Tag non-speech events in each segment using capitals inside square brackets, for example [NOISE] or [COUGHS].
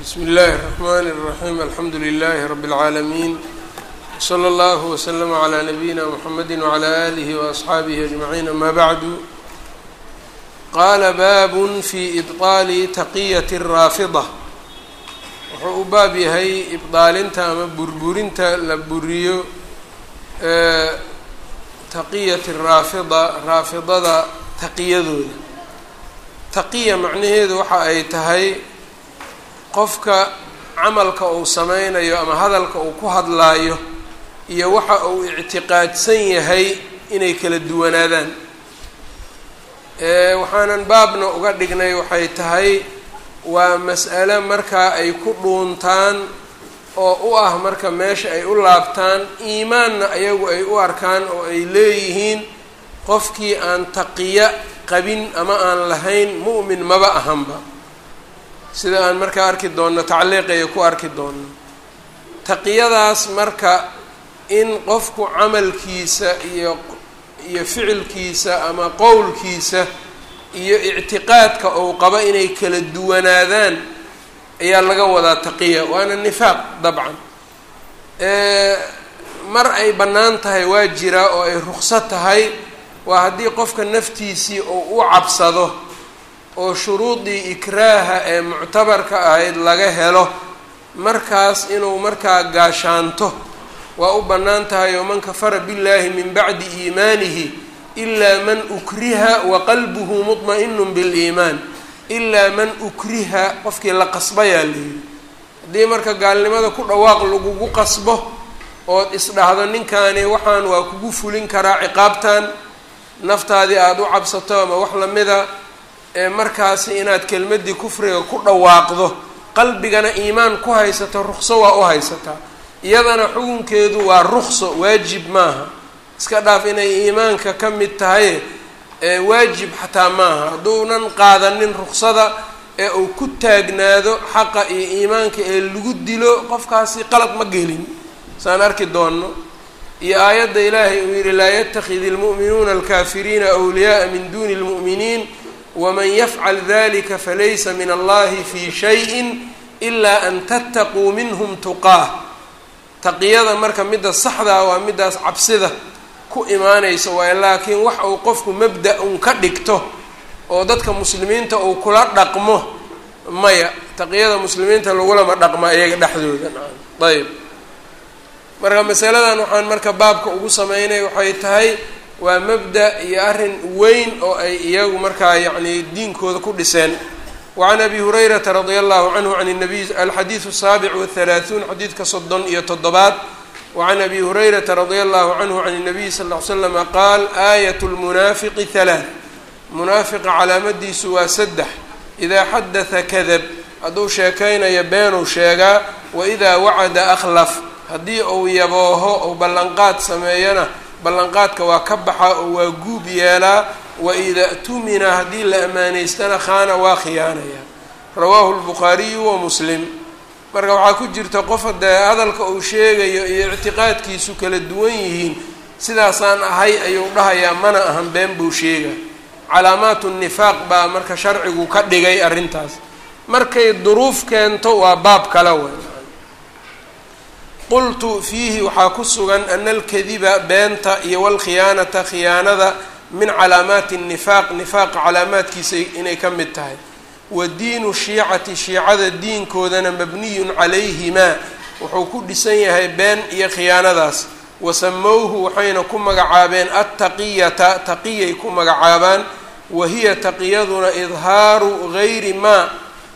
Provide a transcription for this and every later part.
bsm اllh الرحmn الرaحيم alxamdu لlh رb العaalمين وslى اllه وslm عlى نbyina mحamedi وعlى آlih وأصxaabih أجمعين amا bعd qala bab fي إbطاal تaqyة الrاafضة wuxuu u baab yahay ibطaalinta ama burburinta la buriyo taqiyat الraafida raafidada taqiyadooda taqiya macnaheedu waxa ay tahay qofka camalka uu sameynayo ama hadalka uu ku hadlaayo iyo waxa uu ictiqaadsan yahay inay kala duwanaadaan. Waxaanan baabna uga dhignay waxay tahay waa mas'ale markaa ay ku dhuuntaan oo u ah marka meesha ay u laabtaan iimaanna ayagu ay u arkaan oo ay leeyihiin qofkii aan taqiya qabin ama aan lahayn mu'min maba ahanba sida aan markaa arki doonno tacliiqaya ku arki doonno. Taqiyadaas marka in qofku camalkiisa iyo iyo ficilkiisa ama qowlkiisa iyo ictiqaadka uu qabo inay kala duwanaadaan ayaa laga wadaa taqiya waana nifaaq dabcan. Mar ay bannaan tahay waa jiraa oo ay ruqso tahay waa haddii qofka naftiisii uu u cabsado oo shuruudii ikraaha ee muctabarka ahayd laga helo markaas inuu markaa gaashaanto waa u bannaan tahay oo man kafara billaahi min bacdi iimaanihi ilaa man ukriha wa qalbuhu mudma'inu biliimaan ilaa man ukriha qofkii la qasbayaa layidhi haddii marka gaalnimada ku dhawaaq lagugu qasbo ood isdhahdo ninkaani waxaan waa kugu fulin karaa ciqaabtan naftaadii aada u cabsato ama wax lamida ee markaasi inaad kelmaddii kufriga ku dhawaaqdo qalbigana iimaan ku haysato ruqso waa u haysataa iyadana xukunkeedu waa ruqso waajib maaha. Iska dhaaf inay iimaanka ka mid tahay waajib xataa maaha. Hadduunan qaadanin ruqsada ee uu ku taagnaado xaqa iyo iimaanka ee lagu dilo qofkaasi qalad ma gelin. Saan arki doonno. Iyo aayadda ilaahay uu yihi laa yatakidi lmu'minuuna alkaafiriina wliyaaa min duni اlmu'miniin wman yafcal dalika falaysa min allahi fi shayin ilaa an tattaquu minhum tuqaah taqiyada marka midda saxdaa waa middaas cabsida ku imaanaysa waay laakiin wax uu qofku mabda un ka dhigto oo dadka muslimiinta uu kula dhaqmo maya. Taqiyada muslimiinta lagulama dhaqma iyaga dhexdooda. Ayb marka masaladan waxaan marka baabka ugu sameynay waxay tahay waa mabda iyo arrin weyn oo ay iyagu markaa yacnii diinkooda ku dhiseen. Wacan abi hurayrata radia allahu canhu can nabiy alxadiidu asaabic wathalaathuun xadiidka soddon iyo toddobaad. Wacan abi hurayrata radia allahu canhu can nabiyi sal ly slama qaal aayat lmunaafiqi halaath munaafiqa calaamadiisu waa saddex. Idaa xadaha kadab hadduu sheekaynaya beenuu sheegaa waidaa wacada akhlaf haddii uu yabooho ou ballanqaad sameeyana ballanqaadka waa ka baxa oo waa guub yeelaa waida tumina haddii la ammaanaystana khaana waa khiyaanaya. Rawaahu lbukhaariyu wa muslim. Marka waxaa ku jirta qof haddee hadalka uu sheegayo iyo ictiqaadkiisu kala duwan yihiin sidaasaan ahay ayuu dhahayaa mana ahan been buu sheega calaamaatu nifaaq baa marka sharcigu ka dhigay arrintaas. Markay duruuf keento waa baab kale wey qultu fiihi waxaa ku sugan ana alkadiba beenta iyo walkhiyaanata khiyaanada min calaamaati nifaaq nifaaqa calaamaadkiisa inay ka mid tahay. Wa diinu shiicati shiicada diinkoodana mabniyun calayhimaa wuxuu ku dhisan yahay been iyo khiyaanadaas. Wasamowhu waxayna ku magacaabeen attaqiyata taqiyay ku magacaabaan. Wa hiya taqiyaduna idhaaru gayri maa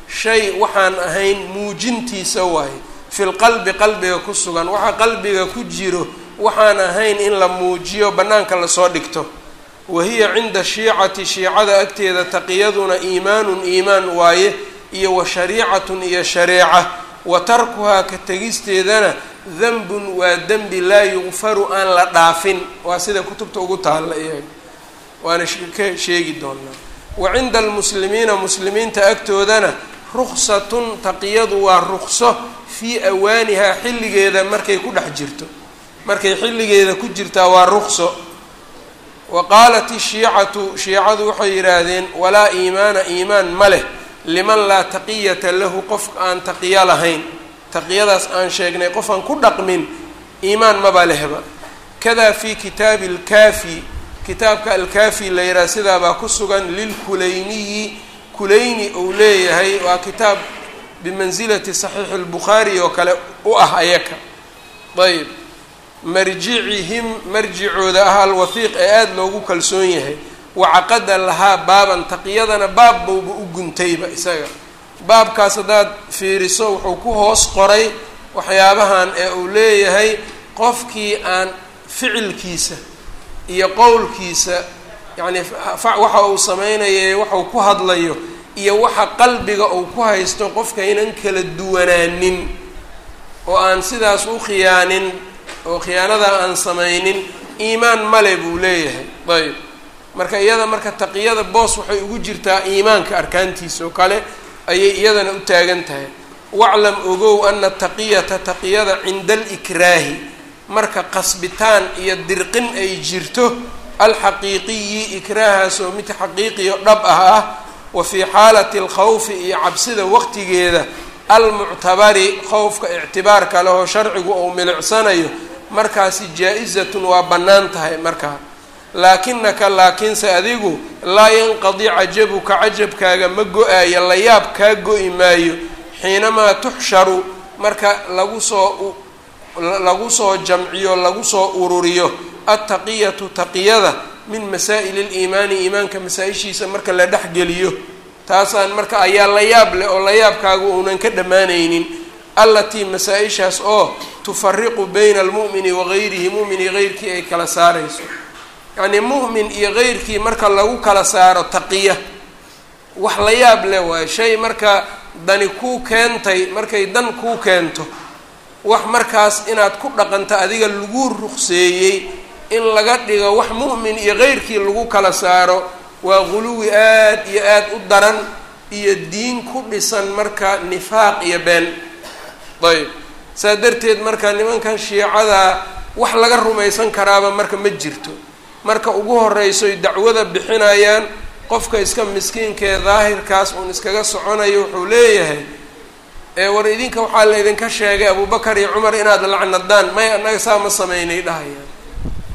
shay waxaan ahayn muujintiisa waaye fi lqalbi qalbiga ku sugan waxa qalbiga ku jiro waxaan ahayn in la muujiyo bannaanka la soo dhigto wa hiya cinda shiicati shiicada agteeda taqiyaduna iimaanun iimaan waaye iyo wa shariicatun iyo shareeca wa tarkuhaa ka tegisteedana danbun waa dembi laa yugfaru aan la dhaafin waa sida kutubta ugu taalla iyaga waana ka sheegi doonaa wa cinda almuslimiina muslimiinta agtoodana ruksatun taqiyadu waa rukso fii awaanihaa xilligeeda markay ku dhex jirto. Markay xilligeeda ku jirtaa waa rukso wa qaalat ishiicatu shiicadu waxay yidhaahdeen walaa iimaana iimaan ma leh. Liman laa taqiyata lahu qof aan taqiyo lahayn. Taqiyadaas aan sheegnay qof aan ku dhaqmin iimaan maba lehba. Kadaa fi kitaabi alkaafi kitaabka alkaafi la yidhaha sidaabaa ku sugan lilkulayniyi kulayni uu leeyahay waa kitaab bimansilati saxiixi lbukhaari oo kale u ah ayaka. Ayb marjicihim marjicooda ah alwahiiq ee aada loogu kalsoon yahay. Wacaqada lahaa baaban taqiyadana baab bowba u guntayba isaga. Baabkaas haddaad fiiriso wuxuu ku hoos qoray waxyaabahan ee uu leeyahay qofkii aan ficilkiisa iyo qowlkiisa yacni waxa uu sameynaya waxau ku hadlayo iyo waxa qalbiga uu ku haysto qofkaynan kala duwanaanin oo aan sidaas u khiyaanin oo khiyaanadaa aan samaynin iimaan male buu leeyahay. Ayb marka iyada marka taqiyada boos waxay ugu jirtaa iimaanka arkaantiisa oo kale ayay iyadana u taagan tahay. Waclam ogow ana taqiyata taqiyada cinda alikraahi marka qasbitaan iyo dirqin ay jirto alxaqiiqiyi ikraahaasoo mid xaqiiqiyo dhab ah ah wa fii xaalati alkhawfi iyo cabsida waqtigeeda almuctabari khowfka ictibaarka lehoo sharcigu uu milicsanayo markaasi jaa-izatun waa bannaan tahay markaa. Laakinaka laakiinse adigu laa yanqadi cajabuka cajabkaaga ma go'aayo layaab kaa go-i maayo. Xiinamaa tuxsharu marka lagu soo lagu soo jamciyo lagu soo ururiyo altaqiyatu taqiyada min masaa'ili liimaani iimaanka masaa-ishiisa marka la dhexgeliyo taasaan marka ayaa la yaab leh oo layaabkaagu uunan ka dhammaanaynin. Allatii masaa-ishaas oo tufariqu bayna almu'mini wa gayrihi mu'min iyo geyrkii ay kala saarayso. Yacnii mu'min iyo geyrkii marka lagu kala saaro taqiya. Wax la yaab leh waayo. Shay marka dani kuu keentay markay dan kuu keento wax markaas inaad ku dhaqanto adiga lagu ruqseeyey in laga dhigo wax mu'min iyo geyrkii lagu kala saaro waa guluwi aad iyo aad u daran iyo diin ku dhisan marka nifaaq iyo been. Ayb. Saa darteed marka nimankan shiicada wax laga rumaysan karaaba marka ma jirto. Marka ugu horeysoy dacwada bixinayaan qofka iska miskiinkaee daahirkaas uun iskaga soconayo wuxuu leeyahay war idinka waxaa laydinka sheegay abubakar iyo cumar inaad lacnadaan may annaga saa ma sameynay dhahayaan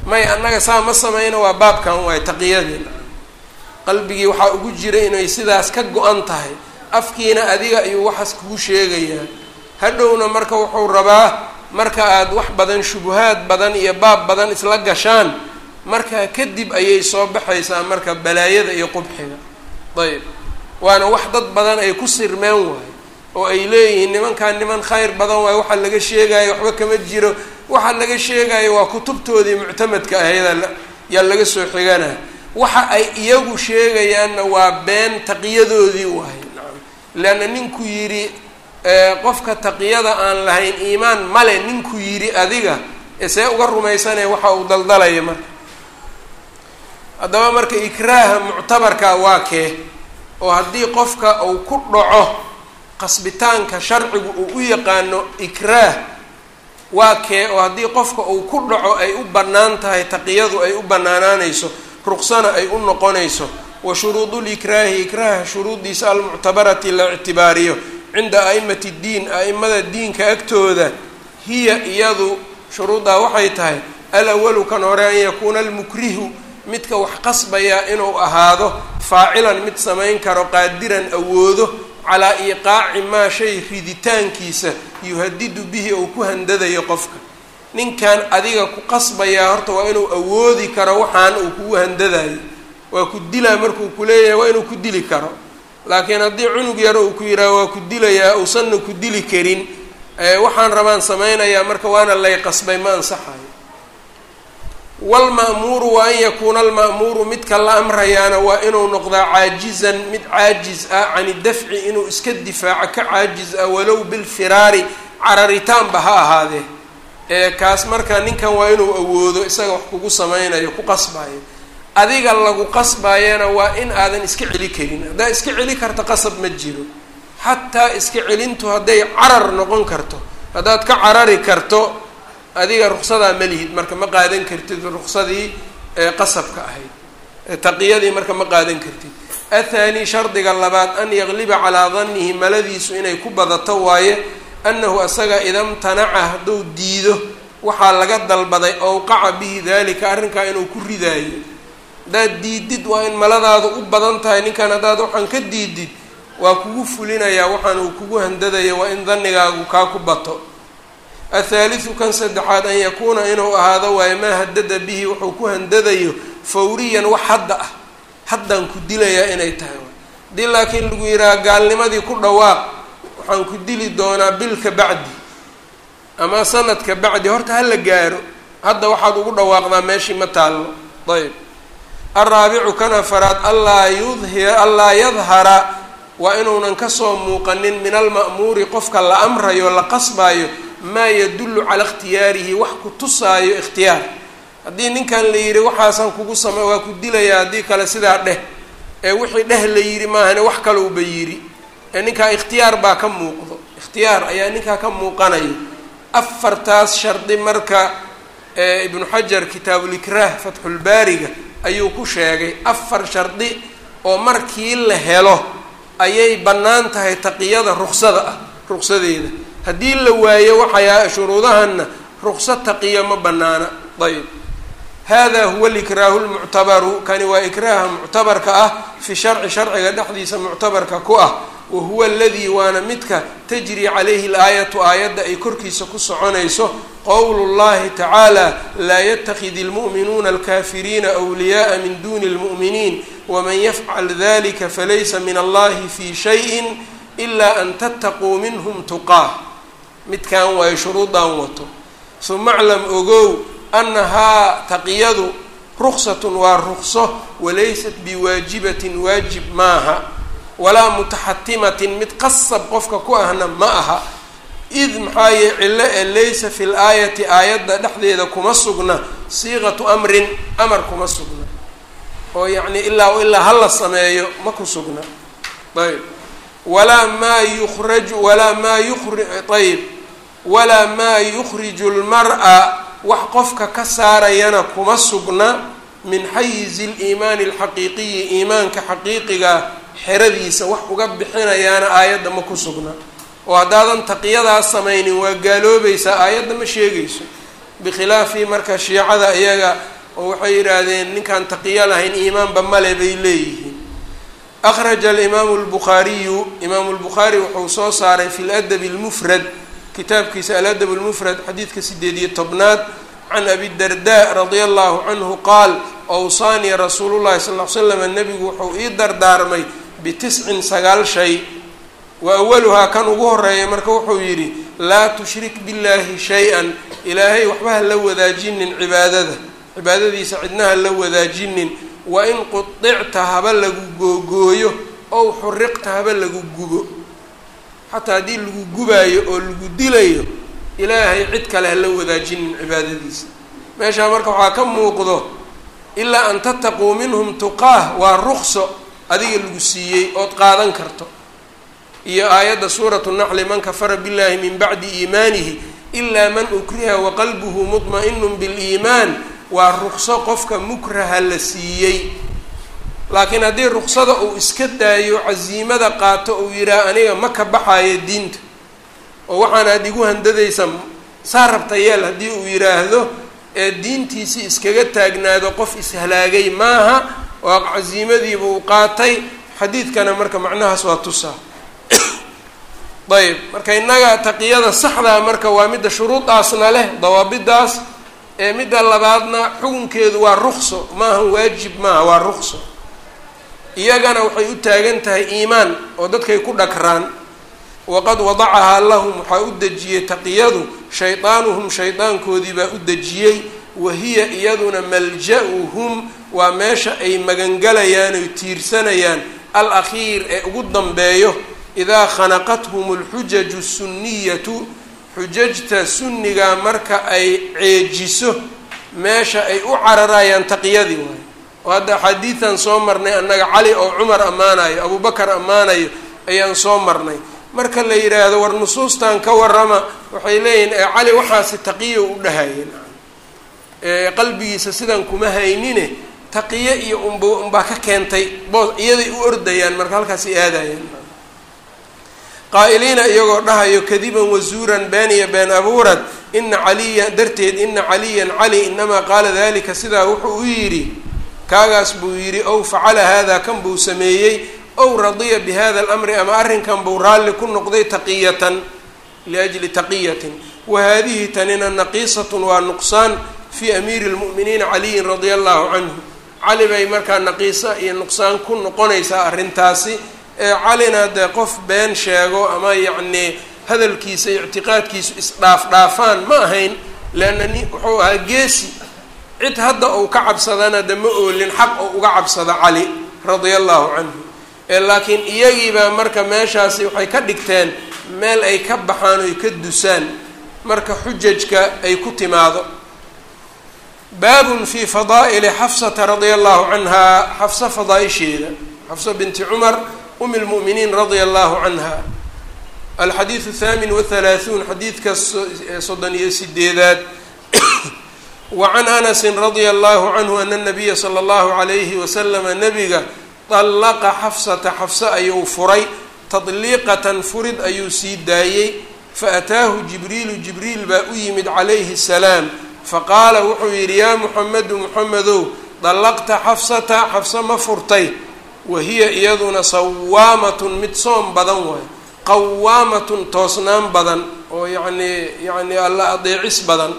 may annaga saa ma sameyno waa baabkan waay taqiyadii. Qalbigii waxaa ugu jira inay sidaas ka go-an tahay. Afkiina adiga ayuu waxaas kugu sheegayaa. Hadhowna marka wuxuu rabaa marka aad wax badan shubuhaad badan iyo baab badan isla gashaan markaa kadib ayay soo baxaysaa marka balaayada iyo qubxiga. Ayb waana wax dad badan ay ku sirmeen waayo oo ay leeyihiin nimankan niman khayr badan waayo waxaa laga sheegayo waxba kama jiro waxaa laga sheegayo waa kutubtoodii muctamadka ahayd yaa laga soo xigana. Waxa ay iyagu sheegayaanna waa been taqiyadoodii nacam leanna ninku yidhi qofka taqiyada aan lahayn iimaan male ninku yidhi adiga see uga rumaysanaya waxa uu daldalaya marka. Haddaba marka ikraaha muctabarka waa kee oo haddii qofka uu ku dhaco qasbitaanka sharcigu uu u yaqaano ikraah waa kee oo haddii qofka uu ku dhaco ay u bannaan tahay taqiyadu ay u bannaanaanayso ruqsana ay u noqonayso wa shuruudulikraahi ikraaha shuruuddiisa almuctabarati la ictibaariyo. Cinda a'imati ddiin a'imada diinka agtooda hiya iyadu shuruuddaa waxay tahay alawalu kan hore an yakuuna almukrihu midka wax qasbayaa inuu ahaado faacilan mid samayn karo qaadiran awoodo calaa iiqaaci maa shay riditaankiisa yuhadidu bihi ou ku handadayo qofka. Ninkan adiga ku qasbayaa horta waa inuu awoodi karo waxaan uu kugu handadayo. Waa ku dilaa markuu ku leeyahay waa inuu ku dili karo. Laakiin haddii cunug yaro uu ku yidhaha waa ku dilayaa uusanna ku dili karin. Waxaan rabaan samaynayaa marka waana lay qasbay ma ansaxayo walma'muuru wa an yakuuna alma'muuru midka la amrayaana waa inuu noqdaa caajizan mid caajiz ah cani dafci inuu iska difaaco ka caajiz ah walow bilfiraari cararitaanba ha ahaadee ee kaas marka ninkan waa inuu awoodo isaga wax kugu samaynayo ku qasbayo adiga lagu qasbayana waa in aadan iska celi karin haddaa iska celi karta qasab ma jiro xataa iska celintu hadday carar noqon karto haddaad ka carari karto adiga ruqsadaa ma lihid marka ma qaadan kartid ruqsadii qasabka ahayd taqiyadii marka ma qaadan kartid. Athaani shardiga labaad an yaqliba calaa dannihi maladiisu inay ku badato waaye annahu asaga idamtanaca hadduu diido waxaa laga dalbaday owqaca bihi dalika arrinkaa inuu ku ridaayo. Haddaad diidid waa in maladaadu u badan tahay ninkan haddaad waxaan ka diidid waa kugu fulinayaa waxaan uu kugu handadayo waa in dannigaagu kaa ku bato athaalidu kan saddexaad an yakuuna inuu ahaado waayo maa hadada bihi wuxuu ku handadayo fawriyan wax hadda ah. Haddaan ku dilayaa inay tahay haddii laakiin lagu yidhaha gaalnimadii ku dhawaaq waxaan ku dili doonaa bilka bacdi. Ama sanadka bacdi horta hala gaaro. Hadda waxaad ugu dhawaaqdaa meeshii ma taallo. Ayb alraabicu kan afaraad allaa yudhir allaa yadhara waa inuunan ka soo muuqanin min alma'muuri qofka la amrayo la qasbaayo maa yadullu cala ikhtiyaarihi wax ku tusaayo ikhtiyaar. Haddii ninkan la yidhi waxaasaan kugu same waa ku dilayaa haddii kale sidaa dheh. Ee wixii dheh la yidhi maahane wax kalowba yidhi. Ee ninkaa ikhtiyaar baa ka muuqdo. Ikhtiyaar ayaa ninkaa ka muuqanayo afartaas shardi marka ibnu xajar kitaabulikraah fatxulbaariga ayuu ku sheegay. Afar shardi oo markii la helo ayay bannaan tahay taqiyada ruksada ah ruqsadeeda haddii la waayo waxayaa shuruudahanna ruqsa taqiya ma bannaana. Ayb hada huwa alikraahu lmuctabaru kani waa ikraaha muctabarka ah fi sharci sharciga dhexdiisa muctabarka ku ah. Wa huwa aladii waana midka tajri calayhi laayatu aayadda ay korkiisa ku soconayso qowlu llahi tacaala laa yatakidi lmu'minuuna alkafiriina wliyaءa min duni اlmu'miniin waman yafcal dalika falaysa min allahi fi shayin ila an tattaquu minhm tuqaah midkan waayo shuruudan wato. Uma aclam ogow annahaa taqiyadu ruksatun waa rukso walaysat biwaajibatin waajib maaha walaa mutaxatimatin mid qasab qofka ku ahna ma aha. Id maxaa yee cillo ee laysa fi laayati aayadda dhexdeeda kuma sugna siiqatu amrin amar kuma sugna. Oo yacni ilaa ilaa hala sameeyo ma ku sugna. Ayb walaa maa yuraju walaa maa yuri ayb walaa maa yukhriju lmar-a wax qofka ka saarayana kuma sugna min xayizi liimaani alxaqiiqiyi iimaanka xaqiiqiga xeradiisa wax uga bixinayaana aayadda ma ku sugna. Oo haddaadan taqiyadaas samaynin waa gaaloobaysaa aayadda ma sheegayso. Bikhilaafi marka shiicada iyaga oo waxay yidhaahdeen ninkaan taqiyo lahayn iimaanba male bay leeyihiin. Akhraja alimaamu lbukhaariyu imaamu lbukhaari wuxuu soo saaray fi ladabi lmufrad kitaabkiisa aladab lmufrad xadiidka sideed iyo tobnaad can abi darda radia allahu canhu qaal awsaanii rasuulu llahi sal l slam nebigu wuxuu ii dardaarmay bitiscin sagaal shay. Wa awaluhaa kan ugu horreeya marka wuxuu yidhi laa tushrik billahi shay-an ilaahay waxba ha la wadaajinin cibaadada. Cibaadadiisa cidna ha la wadaajinin. Wa in qudicta haba lagu googooyo ow xuriqta haba lagu gubo xataa haddii lagu gubaayo oo lagu dilayo ilaahay cid kale ha la wadaajinin cibaadadiisa. Meeshaa marka waxaa ka muuqdo ilaa an tattaquu minhum tuqaah waa ruqso adiga lagu siiyey ood qaadan karto. Iyo aayadda suuratu naxli man kafara billahi min bacdi iimaanihi ilaa man ukriha waqalbuhu mudma-inun biliimaan waa ruqso qofka mukraha la siiyey laakiin haddii ruqsada uu iska daayo casiimada qaato uu yidhaah aniga ma ka baxayo diinta. oo waxaan aad igu handadaysa saa rabta yeel haddii uu yidhaahdo ee diintiisii iskaga taagnaado qof ishalaagay maaha oo casiimadiiba uu qaatay. Xadiidkana marka macnahaas waa tusaa. [COUGHS] Ayb marka innaga taqiyada saxdaa marka waa midda shuruudaasna leh dawaabidaas ee midda labaadna xukunkeedu waa ruqso maaha waajib maaha waa ruqso iyagana waxay u taagan tahay iimaan oo dadkay ku dhagraan waqad wadacahaa lahum waxaa u dejiyey taqiyadu shaydaanuhum shaydaankoodii baa u dejiyey. Wahiya iyaduna malja-uhum waa meesha ay magangalayaan oy tiirsanayaan. Al akhiir ee ugu dambeeyo idaa khanaqathum alxujaju sunniyatu xujajta sunniga marka ay ceejiso meesha ay u cararayaan taqiyadii waayo oo hadda axaadiidan soo marnay annaga cali oo cumar ammaanayo abubakar ammaanayo ayaan soo marnay. Marka la yidhaahdo war nusuustan ka warama waxay leeyihiin ee cali waxaasi taqiyo u dhahayeen. Qalbigiisa sidan kuma haynine taqiye iyo unba unbaa ka keentay boos iyaday u ordayaan marka halkaasay aadayaan qaa'iliina iyagoo dhahayo kadiban wazuuran been iyo been abuurad ina caliya darteed ina caliyan cali inamaa qaala dalika sidaa wuxuu u yidhi kaagaas buu yidhi ow facala hada kan buu sameeyey? Ow radiya bi hada alamri ama arrinkan buu raalli ku noqday taqiyatan liajli taqiyatin. Wa haadihi tanina naqiisatun waa nuqsaan fii amiiri lmu'miniina caliyin radia allahu canhu. Cali bay markaa naqiisa iyo nuqsaan ku noqonaysaa arrintaasi. Ee calina dee qof been sheego ama yacnii hadalkiisa ictiqaadkiisu isdhaaf dhaafaan ma ahayn leanna ni wuxuu ahaa geesi cid hadda uu ka cabsadana de ma oolin xaq oo uga cabsada cali radia allahu canhu laakiin iyagiibaa marka meeshaasi waxay ka dhigteen meel ay ka baxaan oy ka dusaan marka xujajka ay ku timaado. Baabun fii fadaa'ili xafsata radia allahu canha xafsa fadaa-isheeda xafsa binti cumar umi lmu'miniin radia allahu canha alxadiidu athaamin wahalaahuun xadiidka soddon iyo sideedaad wa can anasin radia allahu canhu ana nabiya sala allahu calayhi wasalama nabiga dallaqa xafsata xafse ayuu furay tadliiqatan furid ayuu sii daayey faataahu jibriilu jibriil baa u yimid calayhi salaam faqaala wuxuu yidhi yaa muxamedu muxamedow dallaqta xafsata xafse ma furtay wa hiya iyaduna sawaamatun mid soom badan waayo qawaamatun toosnaan badan oo yacnii yacnii alla adeecis badan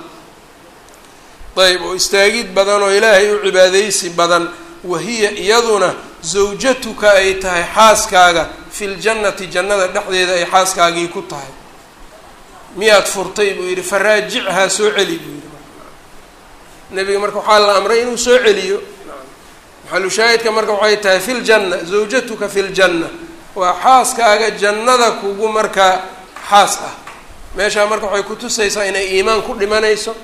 ayb oo istaagid badan oo ilaahay u cibaadaysi badan. Wahiya iyaduna zawjatuka ay tahay xaaskaaga. Fi ljannati jannada dhexdeeda ay xaaskaagii ku tahay. Miyaad furtay buu yidhi faraajichaa soo celi buu yidhi. Nebiga marka waxaa la amray inuu soo celiyo. Maxalushaahidka marka waxay tahay fi ljanna zawjatuka fi ljanna waa xaaskaaga jannada kugu markaa xaas ah. Meeshaa marka waxay kutusaysaa inay iimaan ku dhimanayso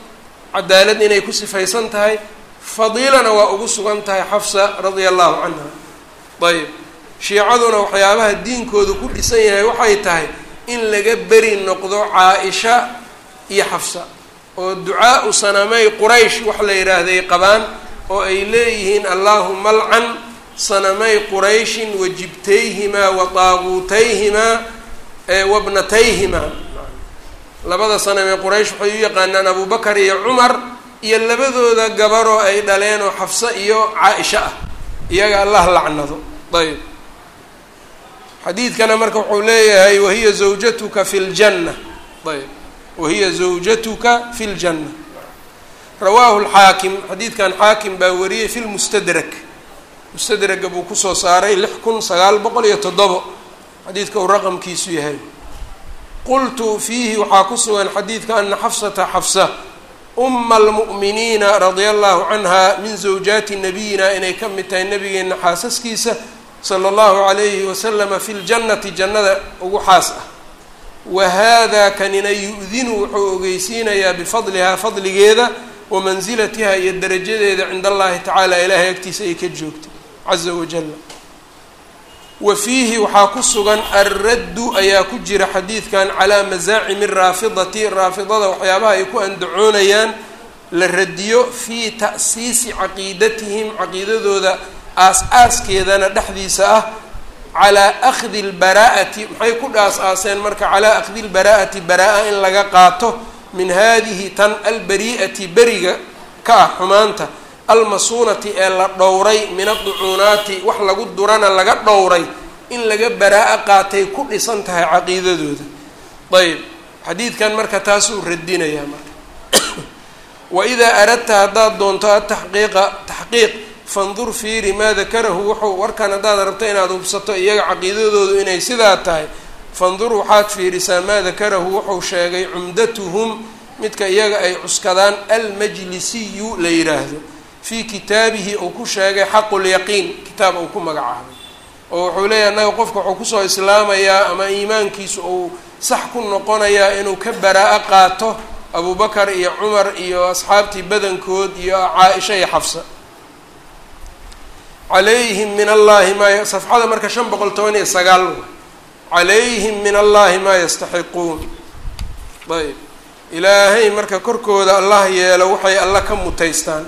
cadaalad inay ku sifaysan tahay fadiilana waa ugu sugan tahay xafsa radia allahu canha. Ayb shiicaduna waxyaabaha diinkooda ku dhisan yahay waxay tahay in laga beri noqdo caa-isha iyo xafsa oo ducaa-u sanamay quraysh wax la yidhaahday qabaan oo ay leeyihiin allaahuma alcan sanamay qurayshin wa jibtayhimaa wa taaguutayhimaa wabnatayhimaa labada sanamee quraysh waxay u yaqaanaan abubakar iyo cumar iyo labadooda gabaroo ay dhaleen oo xafse iyo caa-isha ah. Iyaga allah lacnado. Ayb xadiidkana marka wuxuu leeyahay wahiya zawjatuka fi ljanna ayb wahiya zawjatuka fi ljanna rawaahu lxaakim xadiidkan xaakim baa wariyey fi lmustadrak mustadraga buu ku soo saaray lix kun sagaal boqol iyo toddobo. Xadiidka uu raqamkiisu yahay qultu fiihi waxaa ku sugan xadiidka ana xafsata xafsa uma almu'miniina radia allahu canha min zawjaati nabiyina inay ka mid tahay nabigeena xaasaskiisa sala allahu calayhi wasalama fi ljannati jannada ugu xaas ah. Wa hada kanina yu-dinu wuxuu ogeysiinayaa bifadlihaa fadligeeda wa mansilatiha iyo darajadeeda cinda allahi tacaala ilaahay agtiisa ay ka joogto caza wajala wa fiihi waxaa ku sugan alraddu ayaa ku jira xadiidkan calaa masaacimi raafidati raafidada waxyaabaha ay ku andacoonayaan la radiyo fii ta'siisi caqiidatihim caqiidadooda aas-aaskeedana dhexdiisa ah calaa akhdi lbaraa'ati maxay ku dhaas-aaseen marka calaa akhdi lbaraa'ati baraa-a in laga qaato min haadihi tan albari'ati beriga ka ah xumaanta almasuunati ee la dhowray min adducuunaati wax lagu durana laga dhowray in laga baraa-a qaatay ku dhisan tahay caqiidadooda. Ayb xadiidkan marka taasuu radinayaa marka. [COUGHS] Wa idaa aradta haddaad doonto ataxqiiqa taxqiiq fandur fiiri maa dakarahu wuxuu warkan haddaad rabto inaad hubsato iyaga caqiidadoodu inay sidaa tahay fandur waxaad fiirisaa maa dakarahu wuxuu sheegay cumdatuhum midka iyaga ay cuskadaan almajlisiyu la yidhaahdo fii kitaabihi uu ku sheegay xaqulyaqiin kitaab uu ku magacaabay oo wuxuu leeyahy annaga qofka wuxuu ku soo islaamayaa ama iimaankiisu uu sax ku noqonayaa inuu ka baraa-o qaato abubakar iyo cumar iyo asxaabtii badankood iyo caa-isha iyo xafsa. Calayhim min allahi maa safxada marka shan boqol toban iyo sagaal calayhim min allahi maa yastaxiquun. Ayb ilaahay marka korkooda allah yeelo waxay alla ka mutaystaan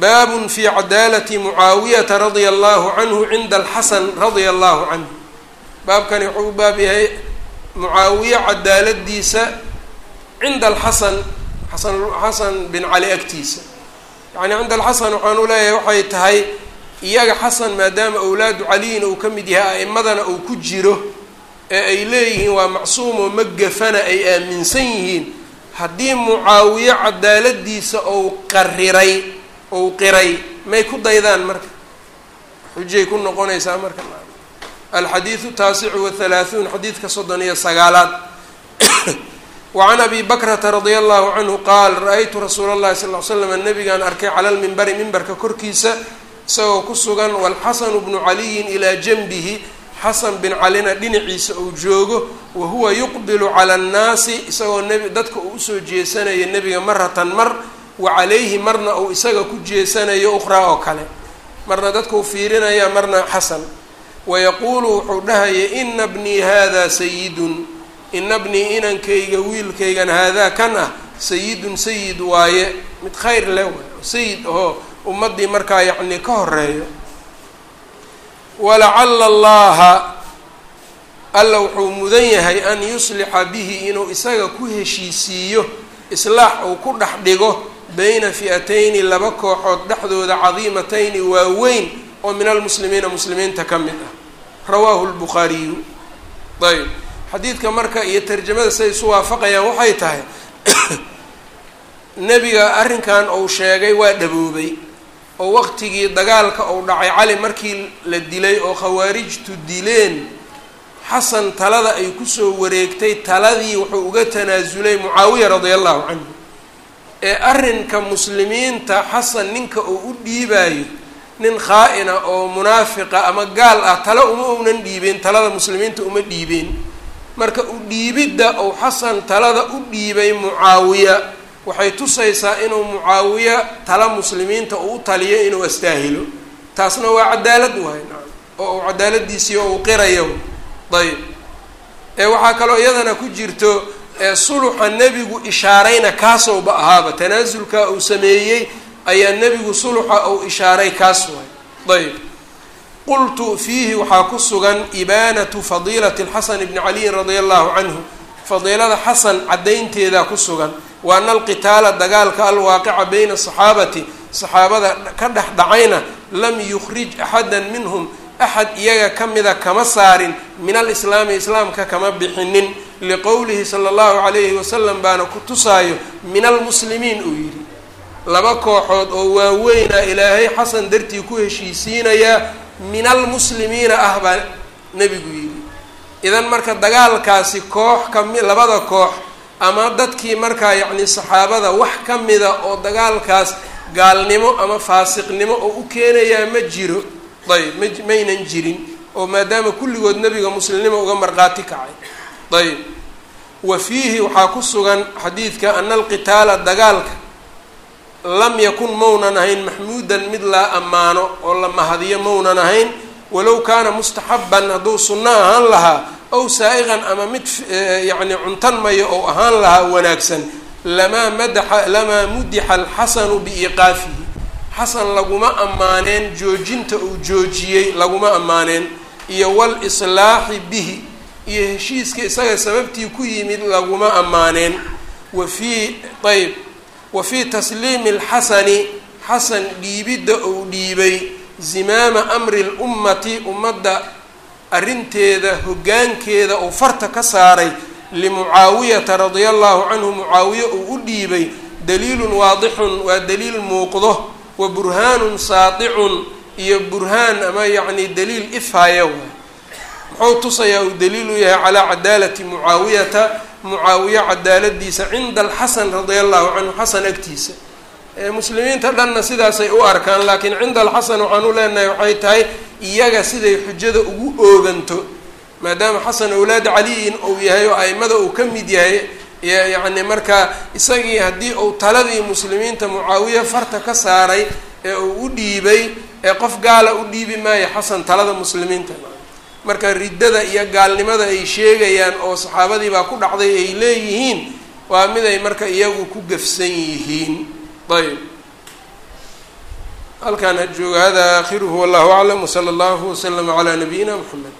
baabun fi cadaalati mucaawiyata radia allahu canhu cinda alxasan radia allahu canhu. Baabkani wuxuu u baab yahay mucaawiye cadaaladiisa cinda alxasan xasan xasan bin cali agtiisa. Yacni cinda alxasan waxaan u leeyahay waxay tahay iyaga xasan maadaama awlaadu caliyin uu ka mid yahay a'imadana uu ku jiro ee ay leeyihiin waa macsuumoo ma gafana ay aaminsan yihiin. Haddii mucaawiye cadaaladiisa ou qariray ou qiray may ku daydaan marka. Xujay ku noqonaysaa marka. Alxadiidu taasicu wahalaahuun xadiidka soddon iyo sagaalaad. [COUGHS] Wacan abi bakrata radia allahu canhu qaal ra'aytu rasuula llahi sal l slam nabigaan arkay cala lmimbari mimbarka korkiisa isagoo ku sugan walxasanu bnu caliyin ilaa janbihi xasan bin calina dhinaciisa uu joogo wa huwa yuqbilu cala annaasi isagoo nebi dadka uu u soo jeesanayo nebiga maratan mar wa calayhi marna uu isaga ku jeesanayo ukhraa oo kale. Marna dadka uu fiirinaya marna xasan. Wayaquulu wuxuu dhahaya ina bnii hada sayidun ina bnii inankayga wiilkaygan haadaa kan ah sayidun sayid waaye. Mid khayr waay sayid ahoo ummaddii markaa yacni ka horeeyo walacala allaha alla wuxuu mudan yahay an yuslixa bihi inuu isaga ku heshiisiiyo islaax uu ku dhex dhigo bayna fi'atayni laba kooxood dhexdooda cadiimatayni waaweyn oo min almuslimiina muslimiinta ka mid ah. Rawaahu lbukhaariyu ayb xadiidka marka iyo tarjamada siday isu waafaqayaan waxay tahay [COUGHS] nebiga arrinkan uu sheegay waa dhaboobay oo waqtigii dagaalka uu dhacay cali markii la dilay oo khawaarijtu dileen xasan talada ay ku soo wareegtay taladii wuxuu uga tanaasulay mucaawiya radia allahu canhu ee arrinka muslimiinta xasan ninka uu u dhiibaayo nin khaa-ina oo munaafiqa ama gaal ah tale uma uunan dhiibeen talada muslimiinta uma dhiibeen marka u dhiibidda ou xasan talada u dhiibay mucaawiya waxay tusaysaa inuu mucaawiya tala muslimiinta uu taliyo inuu astaahilo. Taasna waa cadaalad waay oo uu cadaaladiisii uu qirayo. Ayb ee waxaa kaloo iyadana ku jirto suluxa nebigu ishaarayna kaasowba ahaaba tanaasulka uu sameeyey ayaa nebigu suluxa uu ishaaray kaas waay ayb qultu fiihi waxaa ku sugan ibaanatu fadiilati xasan bni caliyin radia allahu canhu. Fadiilada xasan caddaynteedaa ku sugan wa ana alqitaala dagaalka alwaaqica bayna asaxaabati saxaabada ka dhex dhacayna lam yukhrij axada minhum axad iyaga ka mida kama saarin min alislaami islaamka kama bixinin liqowlihi sala allahu calayhi wasalam baana ku tusaayo min almuslimiin uu yidhi. Laba kooxood oo waaweyna ilaahay xasan dartii ku heshiisiinayaa min almuslimiina ah baa nebigu yidhi. Idan marka dagaalkaasi koox kami labada koox ama dadkii markaa yacni saxaabada wax ka mida oo dagaalkaas gaalnimo ama faasiqnimo oo u keenayaa ma jiro ayb ma maynan jirin oo maadaama kulligood nebiga muslimnimo uga marqaati kacay ayb. Wa fiihi waxaa ku sugan xadiidka ana alqitaala dagaalka. Lam yakun maunan ahayn maxmuudan mid laa ammaano oo la mahadiyo maunan ahayn. Walow kaana mustaxaban hadduu sunno ahaan lahaa ow saa'iqan ama mid yacni cuntan mayo ou ahaan lahaa wanaagsan lamaa madaxa lamaa mudixa alxasanu biiqaafihi. Xasan laguma ammaaneen joojinta uu joojiyey laguma ammaaneen. Iyo walislaaxi bihi iyo heshiiska isaga sababtii ku yimid laguma ammaaneen wa fii ayb wa fii tasliimi alxasani xasan dhiibidda uu dhiibay zimaama amri lummati ummadda arrinteeda hoggaankeeda uu farta ka saaray limucaawiyata radia allahu canhu. Mucaawiye uu u dhiibay daliilun waadixun waa daliil muuqdo wa burhaanun saadicun iyo burhaan ama yacni daliil ifhaya muxuu tusayaa uu daliilu yahay calaa cadaalati mucaawiyata. Mucaawiye cadaaladiisa cinda alxasan radia allahu canhu xasan agtiisa. Muslimiinta dhanna sidaasay u arkaan laakiin cinda alxasan waxaan u leenahay waxay tahay iyaga siday xujada ugu ooganto. Maadaama xasan awlaad caliyin uu yahay oo aimada uu ka mid yahay yacni markaa isagii haddii uu taladii muslimiinta mucaawiye farta ka saaray ee uu u dhiibay ee qof gaala u dhiibi maayo xasan talada muslimiinta marka riddada iyo gaalnimada ay sheegayaan oo saxaabadii baa ku dhacday ay leeyihiin waa mid ay marka iyagu ku gafsan yihiin. Ayb halkaan ha jooga hada aakhiruhu wallahu aclam. Wsala allahu waslama calaa nabiyina mxamed